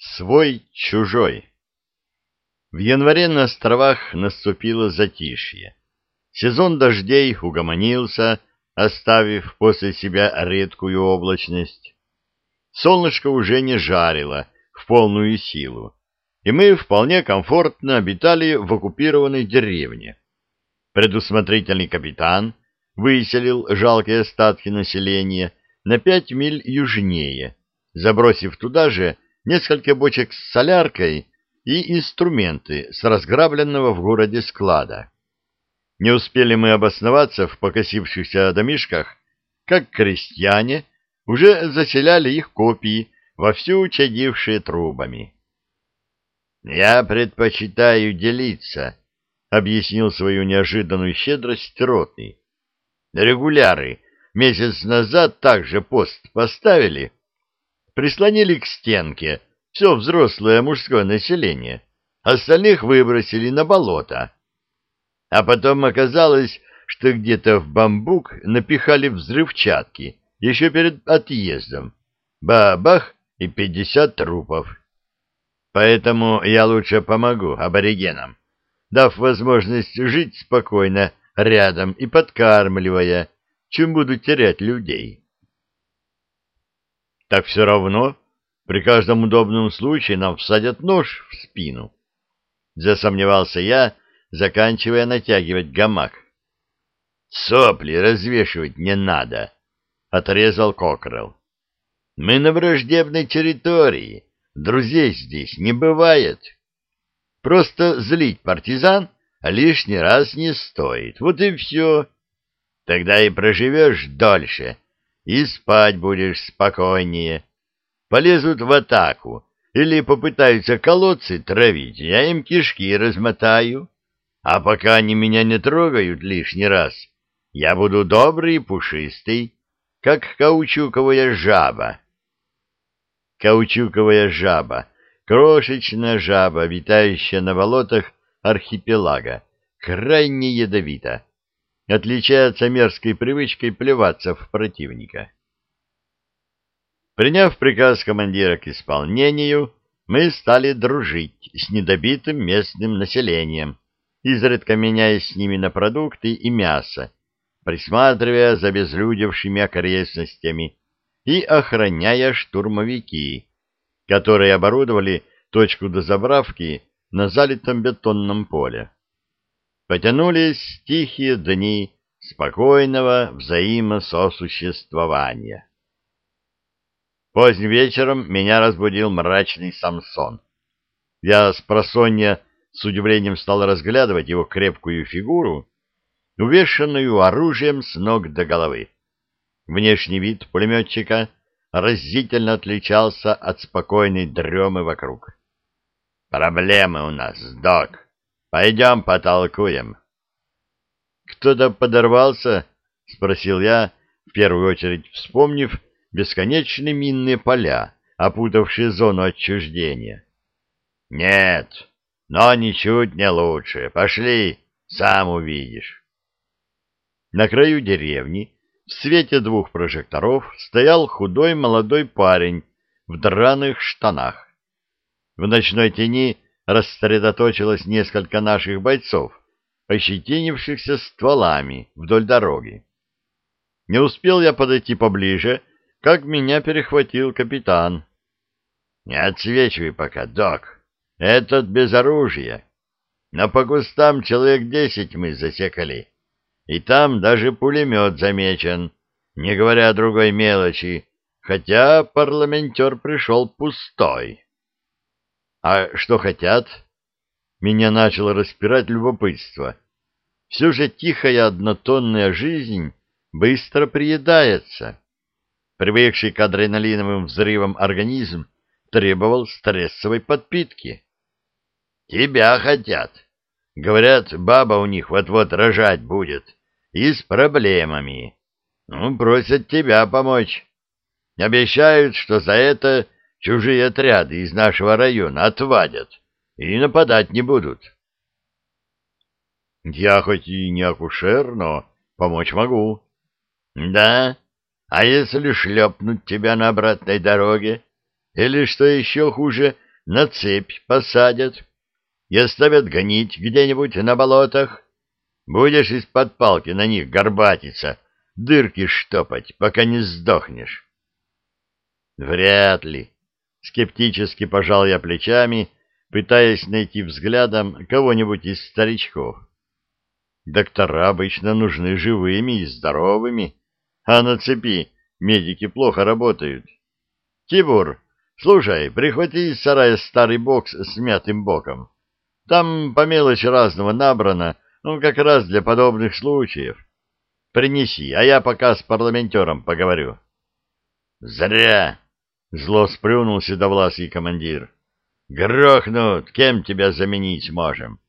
Свой-чужой. В январе на островах наступило затишье. Сезон дождей угомонился, оставив после себя редкую облачность. Солнышко уже не жарило в полную силу, и мы вполне комфортно обитали в оккупированной деревне. Предусмотрительный капитан выселил жалкие остатки населения на пять миль южнее, забросив туда же несколько бочек с соляркой и инструменты с разграбленного в городе склада. Не успели мы обосноваться в покосившихся домишках, как крестьяне уже заселяли их копии, вовсю чадившие трубами. «Я предпочитаю делиться», — объяснил свою неожиданную щедрость ротный. «Регуляры месяц назад также пост поставили, прислонили к стенке все взрослое мужское население, остальных выбросили на болото. А потом оказалось, что где-то в бамбук напихали взрывчатки еще перед отъездом. Бабах и пятьдесят трупов. Поэтому я лучше помогу аборигенам, дав возможность жить спокойно рядом и подкармливая, чем буду терять людей. Так все равно при каждом удобном случае нам всадят нож в спину. Засомневался я, заканчивая натягивать гамак. «Сопли развешивать не надо», — отрезал Кокрелл. «Мы на враждебной территории, друзей здесь не бывает. Просто злить партизан лишний раз не стоит, вот и все. Тогда и проживешь дольше, и спать будешь спокойнее. Полезут в атаку или попытаются колодцы травить, я им кишки размотаю. А пока они меня не трогают лишний раз, я буду добрый и пушистый, как каучуковая жаба. Каучуковая жаба — крошечная жаба, витающая на болотах архипелага, крайне ядовита отличается мерзкой привычкой плеваться в противника. Приняв приказ командира к исполнению, мы стали дружить с недобитым местным населением, изредка меняясь с ними на продукты и мясо, присматривая за безлюдевшими окрестностями и охраняя штурмовики, которые оборудовали точку дозаправки на залитом бетонном поле потянулись тихие дни спокойного взаимососуществования. Поздним вечером меня разбудил мрачный Самсон. Я с просонья с удивлением стал разглядывать его крепкую фигуру, увешанную оружием с ног до головы. Внешний вид пулеметчика разительно отличался от спокойной дремы вокруг. «Проблемы у нас, док», Пойдем потолкуем. Кто-то подорвался? Спросил я, в первую очередь вспомнив бесконечные минные поля, опутавшие зону отчуждения. Нет, но ничуть не лучше. Пошли, сам увидишь. На краю деревни, в свете двух прожекторов, стоял худой молодой парень в драных штанах. В ночной тени рассредоточилось несколько наших бойцов, ощетинившихся стволами вдоль дороги. Не успел я подойти поближе, как меня перехватил капитан. — Не отсвечивай пока, док. Этот без оружия. Но по кустам человек десять мы засекали. И там даже пулемет замечен, не говоря о другой мелочи, хотя парламентер пришел пустой. А что хотят? Меня начало распирать любопытство. Все же тихая однотонная жизнь быстро приедается. Привыкший к адреналиновым взрывам организм требовал стрессовой подпитки. Тебя хотят. Говорят, баба у них вот-вот рожать будет. И с проблемами. Ну, просят тебя помочь. Обещают, что за это чужие отряды из нашего района отвадят и нападать не будут. Я хоть и не акушер, но помочь могу. Да? А если шлепнуть тебя на обратной дороге? Или, что еще хуже, на цепь посадят и оставят гнить где-нибудь на болотах. Будешь из-под палки на них горбатиться, дырки штопать, пока не сдохнешь. Вряд ли. Скептически пожал я плечами, пытаясь найти взглядом кого-нибудь из старичков. Доктора обычно нужны живыми и здоровыми, а на цепи медики плохо работают. Тибур, слушай, прихвати из сарая старый бокс с мятым боком. Там по мелочи разного набрано, ну, как раз для подобных случаев. Принеси, а я пока с парламентером поговорю. — Зря! — зло сплюнул седовласый командир. — Грохнут, кем тебя заменить можем?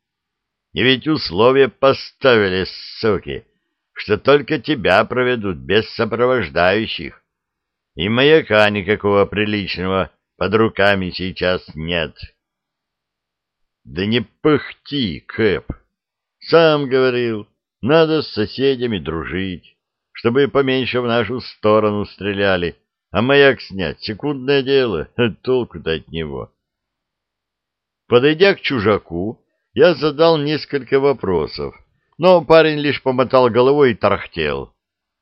И ведь условия поставили, суки, что только тебя проведут без сопровождающих. И маяка никакого приличного под руками сейчас нет. Да не пыхти, Кэп. Сам говорил, надо с соседями дружить, чтобы поменьше в нашу сторону стреляли, а маяк снять — секундное дело, толку-то от него. Подойдя к чужаку, я задал несколько вопросов, но парень лишь помотал головой и тарахтел.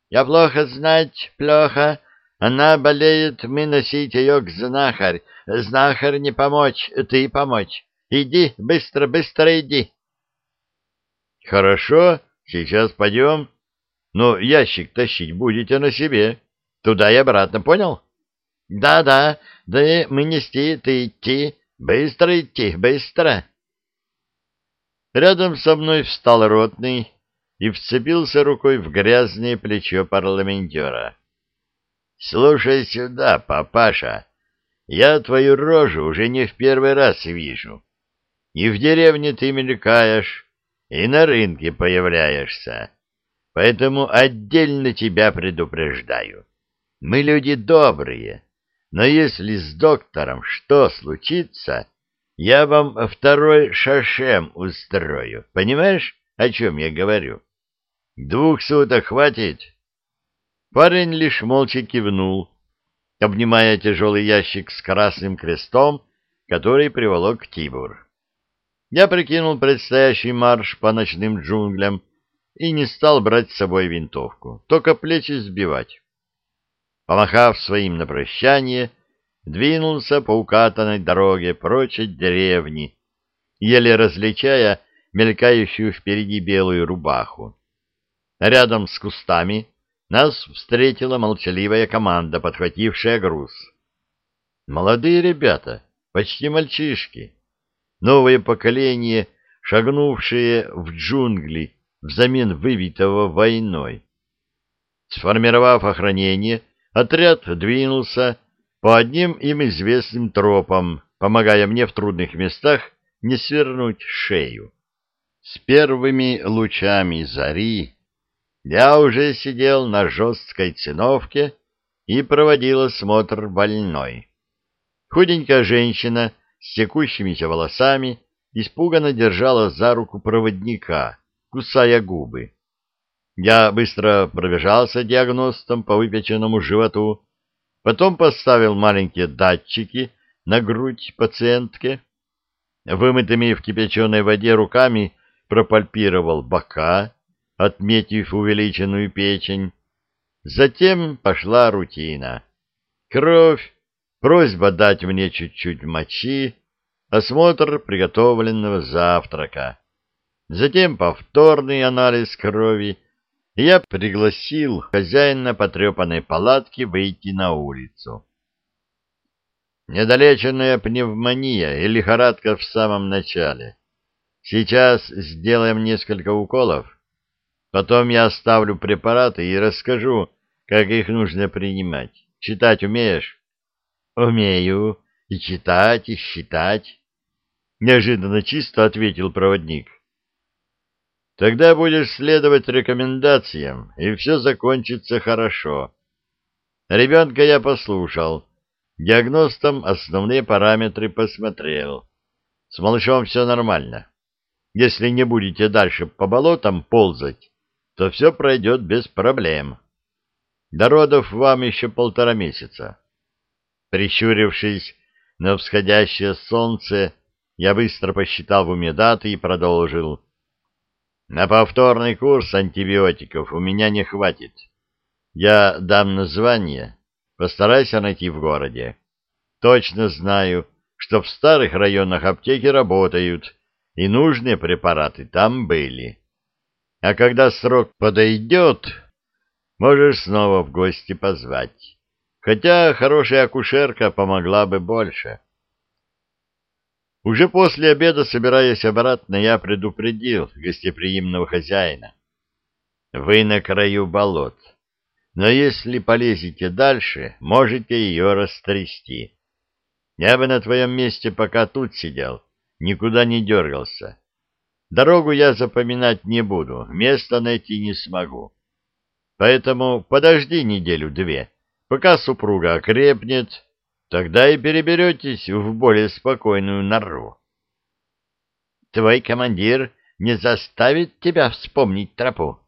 «Я плохо знать, плохо. Она болеет, мы носить ее к знахарь. Знахарь не помочь, ты помочь. Иди, быстро, быстро иди». «Хорошо, сейчас пойдем. Но ящик тащить будете на себе. Туда и обратно, понял?» «Да-да, да мы нести, ты идти. Быстро идти, быстро». Рядом со мной встал ротный и вцепился рукой в грязное плечо парламентера. — Слушай сюда, папаша, я твою рожу уже не в первый раз вижу. И в деревне ты мелькаешь, и на рынке появляешься. Поэтому отдельно тебя предупреждаю. Мы люди добрые, но если с доктором что случится, я вам второй шашем устрою. Понимаешь, о чем я говорю? Двух суток хватит? Парень лишь молча кивнул, обнимая тяжелый ящик с красным крестом, который приволок Тибур. Я прикинул предстоящий марш по ночным джунглям и не стал брать с собой винтовку, только плечи сбивать. Помахав своим на прощание, двинулся по укатанной дороге прочь от деревни, еле различая мелькающую впереди белую рубаху. Рядом с кустами нас встретила молчаливая команда, подхватившая груз. Молодые ребята, почти мальчишки, новое поколение, шагнувшее в джунгли взамен выбитого войной. Сформировав охранение, отряд двинулся по одним им известным тропам, помогая мне в трудных местах не свернуть шею. С первыми лучами зари я уже сидел на жесткой циновке и проводил осмотр больной. Худенькая женщина с секущимися волосами испуганно держала за руку проводника, кусая губы. Я быстро пробежался диагностом по выпеченному животу, Потом поставил маленькие датчики на грудь пациентке. Вымытыми в кипяченой воде руками пропальпировал бока, отметив увеличенную печень. Затем пошла рутина. Кровь, просьба дать мне чуть-чуть мочи, осмотр приготовленного завтрака. Затем повторный анализ крови я пригласил хозяина потрепанной палатки выйти на улицу. Недолеченная пневмония и лихорадка в самом начале. Сейчас сделаем несколько уколов. Потом я оставлю препараты и расскажу, как их нужно принимать. Читать умеешь? Умею. И читать, и считать. Неожиданно чисто ответил проводник. Тогда будешь следовать рекомендациям, и все закончится хорошо. Ребенка я послушал. Диагностом основные параметры посмотрел. С малышом все нормально. Если не будете дальше по болотам ползать, то все пройдет без проблем. До родов вам еще полтора месяца. Прищурившись, на всходящее солнце, я быстро посчитал в уме даты и продолжил. На повторный курс антибиотиков у меня не хватит. Я дам название, постарайся найти в городе. Точно знаю, что в старых районах аптеки работают, и нужные препараты там были. А когда срок подойдет, можешь снова в гости позвать. Хотя хорошая акушерка помогла бы больше. Уже после обеда, собираясь обратно, я предупредил гостеприимного хозяина. Вы на краю болот, но если полезете дальше, можете ее растрясти. Я бы на твоем месте пока тут сидел, никуда не дергался. Дорогу я запоминать не буду, место найти не смогу. Поэтому подожди неделю-две, пока супруга окрепнет, Тогда и переберетесь в более спокойную нору. Твой командир не заставит тебя вспомнить тропу?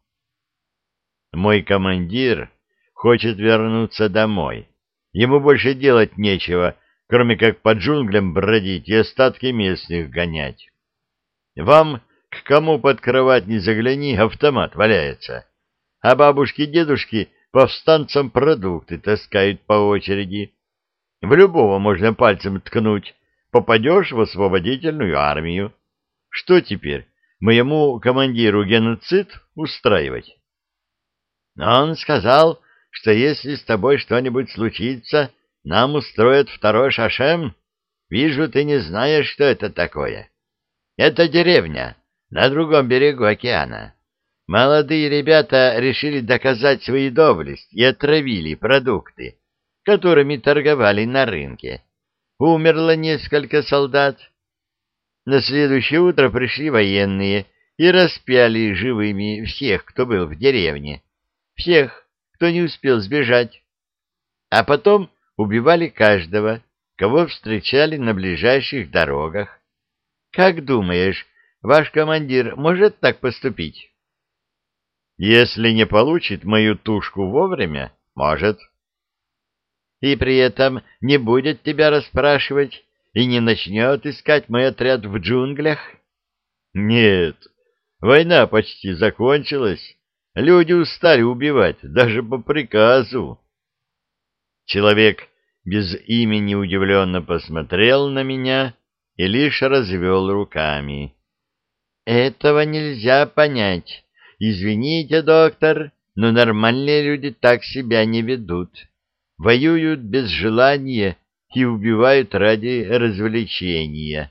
Мой командир хочет вернуться домой. Ему больше делать нечего, кроме как по джунглям бродить и остатки местных гонять. Вам к кому под кровать не загляни, автомат валяется. А бабушки-дедушки повстанцам продукты таскают по очереди. В любого можно пальцем ткнуть. Попадешь в освободительную армию. Что теперь, моему командиру геноцид устраивать? Он сказал, что если с тобой что-нибудь случится, нам устроят второй шашем. Вижу, ты не знаешь, что это такое. Это деревня на другом берегу океана. Молодые ребята решили доказать свою доблесть и отравили продукты которыми торговали на рынке. Умерло несколько солдат. На следующее утро пришли военные и распяли живыми всех, кто был в деревне, всех, кто не успел сбежать. А потом убивали каждого, кого встречали на ближайших дорогах. Как думаешь, ваш командир может так поступить? Если не получит мою тушку вовремя, может и при этом не будет тебя расспрашивать и не начнет искать мой отряд в джунглях? Нет, война почти закончилась. Люди устали убивать, даже по приказу. Человек без имени удивленно посмотрел на меня и лишь развел руками. Этого нельзя понять. Извините, доктор, но нормальные люди так себя не ведут воюют без желания и убивают ради развлечения.